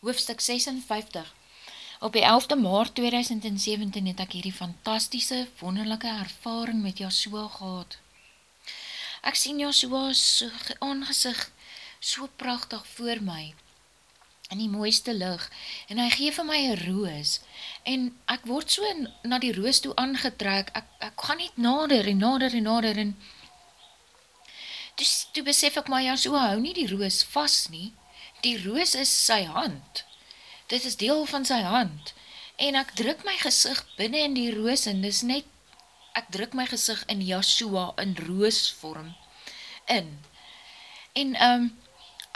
hoofstuk 56 Op die 11de maart 2017 het ek hierdie fantastische, wonderlijke ervaring met Joshua gehad. Ek sien Joshua so aangezig so prachtig voor my in die mooiste lig en hy geef my een roos en ek word so na die roos toe aangetrek, ek, ek gaan niet nader en nader en nader en toe, toe besef ek my Joshua hou nie die roos vast nie, die roos is sy hand. Dit is deel van sy hand. En ek druk my gezicht binnen in die roos en dis net, ek druk my gezicht in Yahshua in roosvorm in. En um,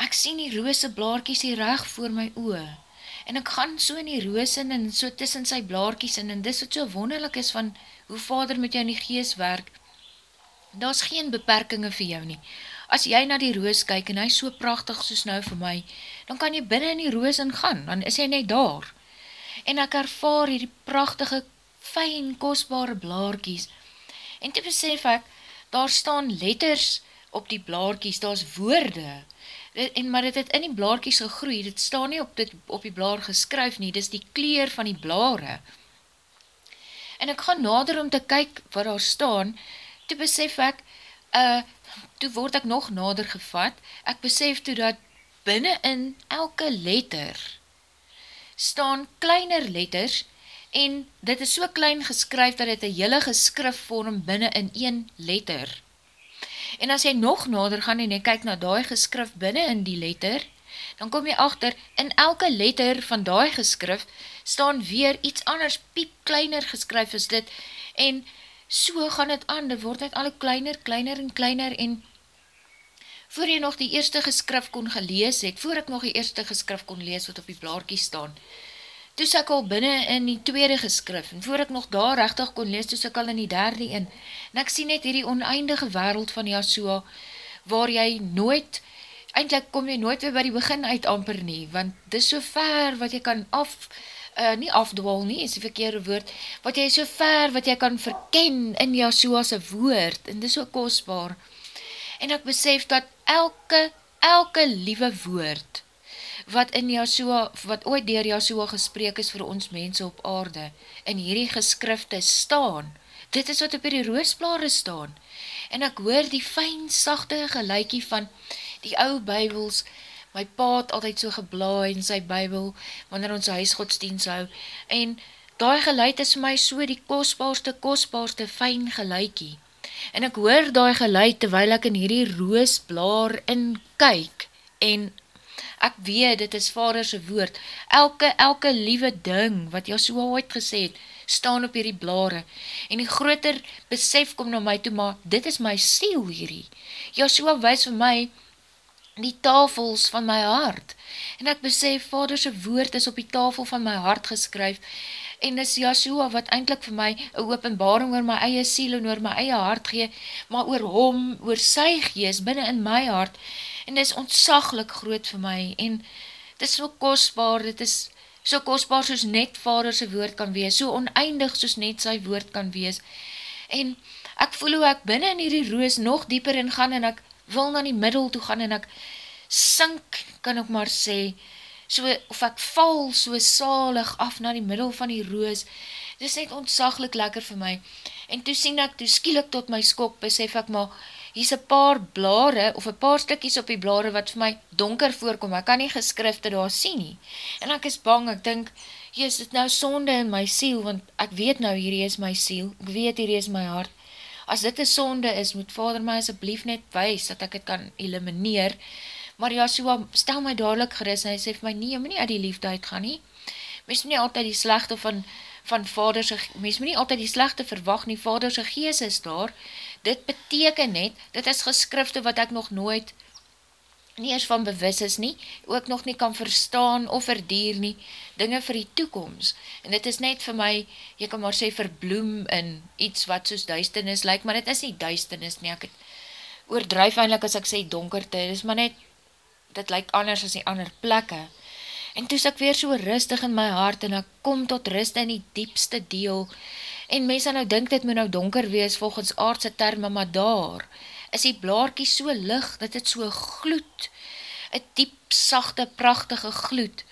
ek sien die roose blaarkies hier reg voor my oe. En ek gaan so in die roos in en so tussen sy blaarkies in en dis wat so wonderlik is van hoe vader met jou in die geest werk. Daar is geen beperkinge vir jou nie as jy na die roos kyk en hy so prachtig soos nou vir my, dan kan jy binnen in die roos ingaan, dan is hy net daar. En ek ervaar hier die prachtige, fijn, kostbare blaarkies. En te besef ek, daar staan letters op die blaarkies, daar is woorde, en maar dit het in die blaarkies gegroei, dit staan nie op, dit, op die blaar geskryf nie, dit is die kleer van die blaare. En ek gaan nader om te kyk wat daar staan, te besef ek, uh, toe word ek nog nader gevat, ek besef toe dat binnen in elke letter staan kleiner letters en dit is so klein geskryf dat dit een hele geskrif vorm binnen in een letter. En as jy nog nader gaan en jy kyk na die geskrif binnen in die letter, dan kom jy achter, in elke letter van die geskrif staan weer iets anders piep kleiner geskryf as dit en so gaan het aan, dit word het alle kleiner, kleiner en kleiner en voor jy nog die eerste geskrif kon gelees het, voor ek nog die eerste geskrif kon lees wat op die blaarkie staan, toes ek al binnen in die tweede geskrif, en voor ek nog daar rechtig kon lees, toes ek al in die derde in, en ek sien net hierdie oneindige wereld van Yahshua, waar jy nooit, eindelijk kom jy nooit weer by die begin uit amper nie, want dis so ver wat jy kan af, uh, nie afdwal nie, is die verkeerde woord, wat jy so ver, wat jy kan verken in Yahshua's woord, en dit is so kostbaar. En ek besef dat elke, elke liewe woord, wat in Yahshua, wat ooit dier Yahshua gespreek is vir ons mense op aarde, in hierdie geskrifte staan, dit is wat op die roosblare staan, en ek hoor die fijn, sachte geluikie van die ou bybels, my pa het altyd so geblaai in sy bybel, wanneer ons huisgodsdienst hou, en daai geluid is my so die kostbaarste, kostbaarste, fijn geluikie, en ek hoor daai geluid, terwyl ek in hierdie roosblaar in kyk, en ek weet, dit is vaderse woord, elke, elke liewe ding, wat jy so ooit gesê het, staan op hierdie blare, en die groter besef kom na my toe, maar dit is my siel hierdie, Joshua wees vir my, die tafels van my hart. En ek besef, vaderse woord is op die tafel van my hart geskryf, en is Yahshua wat eindelijk vir my een openbaring oor my eie siel en oor my eie hart gee, maar oor hom, oor sy gees binnen in my hart, en dit is ontsaglik groot vir my, en dit is so kostbaar, dit is so kostbaar soos net vaderse woord kan wees, so oneindig soos net sy woord kan wees, en ek voel hoe ek binnen in hierdie roos nog dieper in gaan, en ek wil na die middel toe gaan en ek sink, kan ek maar sê, so, of ek val so salig af na die middel van die roos, dit is net ontsaglik lekker vir my, en toe sien ek, toe skielik tot my skok, besef ek maar, hier is een paar blare, of een paar stikkies op die blare, wat vir my donker voorkom, ek kan nie geskrifte daar sien nie, en ek is bang, ek dink, hier is dit nou sonde in my siel, want ek weet nou, hier is my siel, ek weet hier is my hart, as dit een sonde is, moet vader my asblief net wees, dat ek het kan elimineer, maar Joshua stel my dadelijk geris, en hy sê vir my, nie, jy moet nie uit die liefde uitgaan nie, mens moet nie altyd die slechte van, van vaderse, mens moet nie altyd die slechte verwacht nie, vaderse gees is daar, dit beteken net, dit is geskrifte wat ek nog nooit nie eers van bewus is nie, ook nog nie kan verstaan of verdier nie, dinge vir die toekomst. En dit is net vir my, jy kan maar sê, verbloem in iets wat soos duisternis lyk, maar dit is nie duisternis nie, ek het oordrijf eindelijk as ek sê donkerte, dit is maar net, dit lyk anders as die ander plekke. En toes ek weer so rustig in my hart, en ek kom tot rust in die diepste deel, en mense nou dink dit moet nou donker wees volgens aardse termen, maar daar, is die blaarkie so lig, dat het so gloed, een diep, sachte, prachtige gloed,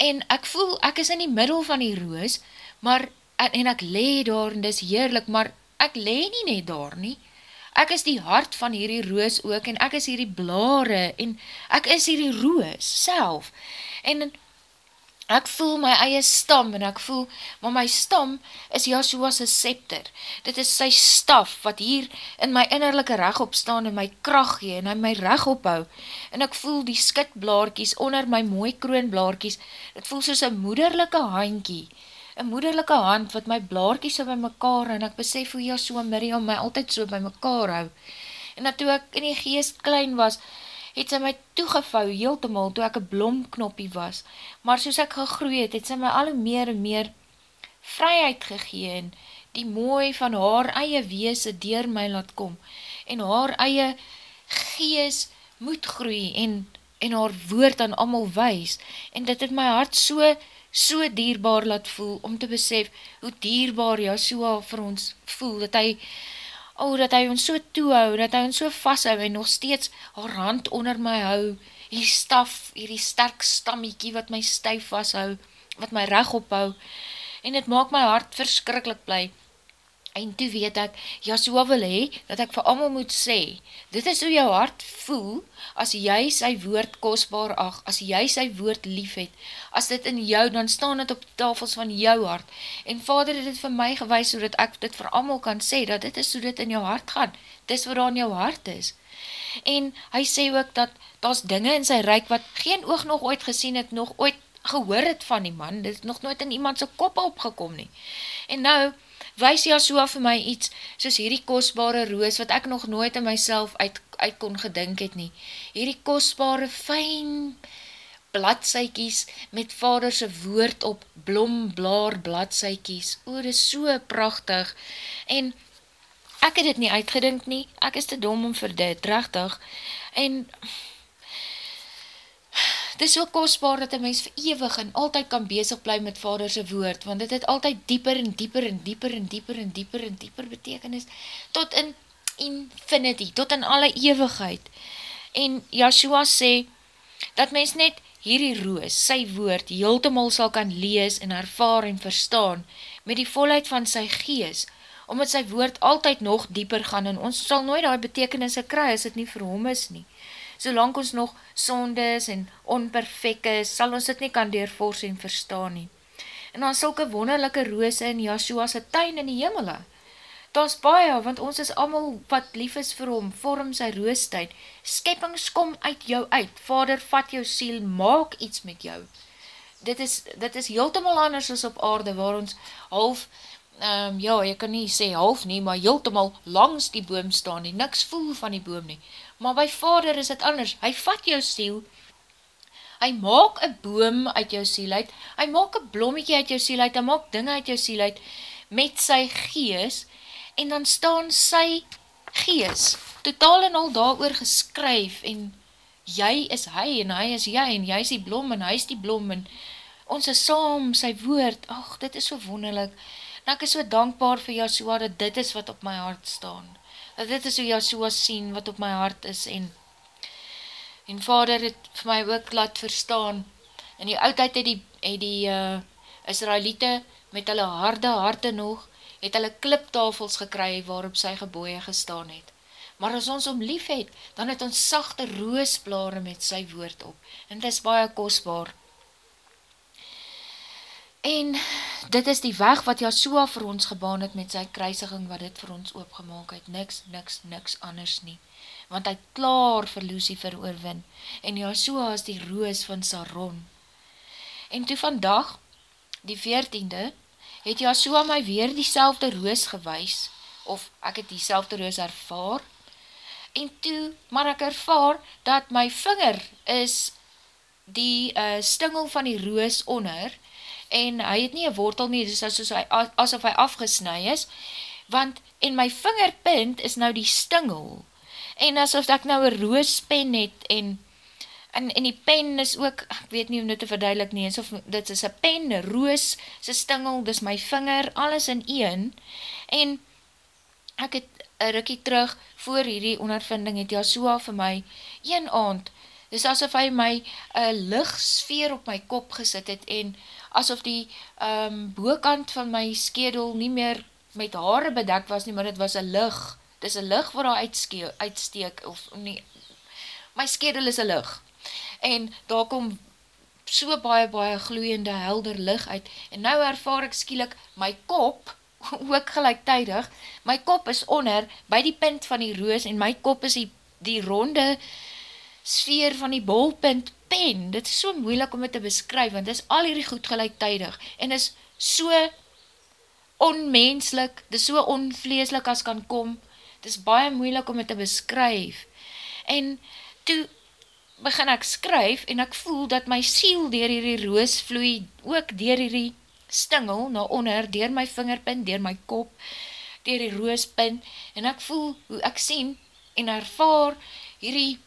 en ek voel, ek is in die middel van die roos, maar, en, en ek lee daar, en dis heerlik, maar ek lee nie net daar nie, ek is die hart van hierdie roos ook, en ek is hierdie blare, en ek is hierdie roos, self, en ek voel my eie stam, en ek voel, maar my stam is Joshua's scepter, dit is sy staf, wat hier in my innerlijke reg opstaan, en my kracht gee, en hy my reg ophou, en ek voel die skitblaarkies, onder my mooi kroonblaarkies, dit voel soos een moederlijke handkie, een moederlijke hand, wat my blaarkies so by mekaar, en ek besef hoe Joshua Miriam my altyd so by mekaar hou, en dat toe ek in die geest klein was, het sy my toegevou heeltemal toe ek een blomknoppie was, maar soos ek gegroei het, het sy my al meer en meer vryheid gegeen, die mooi van haar eie weese dier my laat kom, en haar eie gees moet groei, en, en haar woord aan amal wees, en dit het my hart so, so dierbaar laat voel, om te besef hoe dierbaar Joshua vir ons voel, dat hy, oh, dat hy ons so toehou, dat hy ons so vasthou, en nog steeds haar hand onder my hou, die staf, hierdie sterk stammiekie, wat my stuif vasthou, wat my reg ophou, en het maak my hart verskrikkelijk blij, En toe weet ek, Joshua wil hee, dat ek vir allemaal moet sê, dit is hoe jou hart voel, as jy sy woord kostbaar ag, as jy sy woord lief het, as dit in jou, dan staan dit op tafels van jou hart, en vader het dit vir my gewys, so dat ek dit vir allemaal kan sê, dat dit is hoe dit in jou hart gaan, dit is wat aan jou hart is. En hy sê ook, dat daar dinge in sy reik, wat geen oog nog ooit gesien het, nog ooit gehoor het van die man, dit is nog nooit in iemand sy kop opgekom nie. En nou, wys Jasua vir my iets, soos hierdie kostbare roos, wat ek nog nooit in myself uit, uit kon gedink het nie. Hierdie kostbare, fijn bladseikies, met vaderse woord op blom, blaar, bladseikies. O, dit is so prachtig. En ek het dit nie uitgedink nie, ek is te dom om vir dit, rechtig. En Dit is so kostbaar dat een mens verewig en altyd kan bezig bly met vaderse woord, want dit het altyd dieper en dieper en dieper en dieper en dieper en dieper betekenis, tot in infinity, tot in alle eeuwigheid. En Joshua sê, dat mens net hierdie roos, sy woord, heeltemal sal kan lees en ervaar en verstaan, met die volheid van sy gees, omdat sy woord altyd nog dieper gaan, en ons sal nooit die betekenisse kry, as het nie vir hom is nie solang ons nog sonde is en onperfek is, sal ons dit nie kan deurvors en verstaan nie. En dan sulke wonderlijke roose in Joshua's tuin in die hemele. Daar is baie, want ons is allemaal wat lief is vir hom, vorm sy roostuin. Skeppings kom uit jou uit, vader vat jou siel, maak iets met jou. Dit is, dit is heeltemal anders as op aarde, waar ons half, um, ja, jy kan nie sê half nie, maar heeltemal langs die boom staan nie, niks voel van die boom nie. Maar by vader is het anders, hy vat jou siel, hy maak een boom uit jou siel uit, hy maak een blommetje uit jou siel uit, hy maak dinge uit jou siel uit, met sy gees, en dan staan sy gees, totaal en al daar oor geskryf, en jy is hy, en hy is jy, en jy is die blom, en hy is die blom, en ons is saam, sy woord, ach, dit is so wonderlik, en ek is so dankbaar vir Joshua, dat dit is wat op my hart staan, dat dit is hoe Joshua sien wat op my hart is en en vader het vir my ook laat verstaan. In die oudheid het die, het die uh, Israelite met hulle harde harte nog het hulle kliptafels gekry waarop sy geboeie gestaan het. Maar as ons om lief het dan het ons sachte roosblare met sy woord op. En dit is baie kostbaar En dit is die weg wat Joshua vir ons gebaan het met sy kruisiging wat dit vir ons oopgemaak het. Niks, niks, niks anders nie. Want hy klaar vir Lucifer oorwin. En Joshua is die roos van Saron. En toe vandag, die veertiende, het Joshua my weer die selfde roos gewys, of ek het die selfde roos ervaar, en toe, maar ek ervaar, dat my vinger is die uh, stingel van die roos onder, en hy het nie een wortel nie, dis asof hy, asof hy afgesnui is, want in my vingerpunt is nou die stingel, en asof ek nou een roospen het, en, en, en die pen is ook, ek weet nie om dit te verduidelik nie, asof dit is een pen, een roos, is een stingel, dis my vinger, alles in een, en ek het een rukkie terug, voor hierdie ondervinding het Jasua vir my, een aand, dis asof hy my uh, lichtsfeer op my kop gesit het en asof die um, boekant van my skedel nie meer met haare bedek was nie, maar het was een licht. Dis een licht waar hy uitsteek, of nie, my skedel is een licht. En daar kom so baie, baie gloeiende, helder licht uit, en nou ervaar ek skielik my kop, ook gelijktijdig, my kop is onder, by die punt van die roos, en my kop is die, die ronde sfeer van die bolpunt pen, dit is so moeilik om het te beskryf, want dit is al hierdie goed gelijktijdig, en is so onmenslik, dit is so onvleeslik as kan kom, dit is baie moeilik om het te beskryf, en toe begin ek skryf, en ek voel dat my siel dier hierdie roos vloei, ook dier hierdie stingel na onder, dier my vingerpin, dier my kop, dier die roospin, en ek voel hoe ek sien, en ervaar hierdie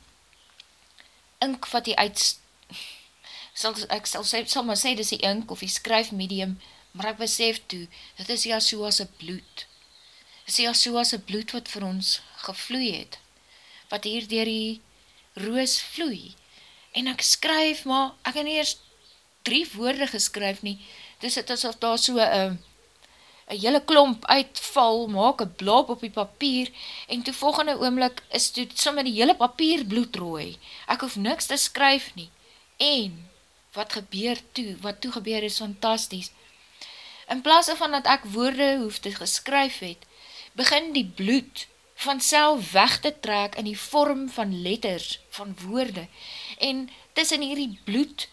ink wat die uit, sal, ek sal, sal, sal maar sê, dis die ink, of die skryf medium, maar ek besef toe, dit is Yahshua's bloed. Dit is Yahshua's bloed wat vir ons gevloei het, wat hier dier die roos vloei. En ek skryf, maar ek het nie eers drie woorde geskryf nie, dus het is of daar so een een hele klomp uitval, maak een blop op die papier, en toe volgende oomlik is toe somme die hele papier bloedrooi. Ek hoef niks te skryf nie. En, wat gebeur toe, wat toe gebeur is fantastisch, In plaas van dat ek woorde hoef te geskryf het, begin die bloed van self weg te trek in die vorm van letters, van woorde. En tussen hierdie bloed,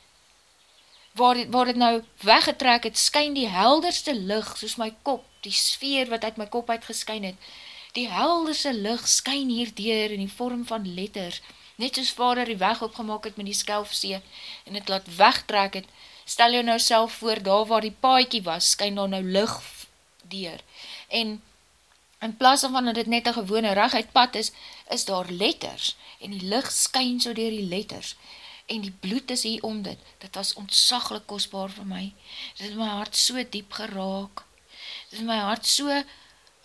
waar dit, waar dit nou weggetrek het, skyn die helderste licht, soos my kop, die sfeer wat uit my kop uitgeskyn het, die helderste licht skyn hierdeer in die vorm van letters, net soos vader die weg opgemaak het met die skelfsee, en het laat wegtrek het, stel jou nou self voor, daar waar die paaikie was, skyn daar nou licht dier, en in plaas van dat dit net een gewone reguit pad is, is daar letters, en die licht skyn so dier die letters, en die bloed is hier om dit, dit was ontsaglik kostbaar vir my, dit het my hart so diep geraak, dit het my hart so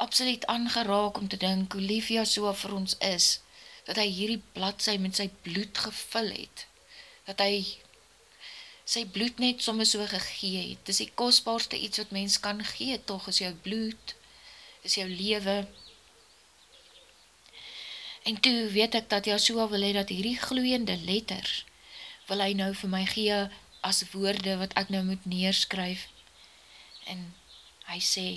absoluut aangeraak om te dink, hoe lief jy so vir ons is, dat hy hierdie bladzij met sy bloed gevul het, dat hy sy bloed net soms so gegee het. Dis die kostbaarste iets wat mens kan gee, toch is jou bloed, is jou lewe. En toe weet ek dat Joshua wil hee dat hierdie gloeiende letters wil hy nou vir my gee as woorde wat ek nou moet neerskryf. En hy sê,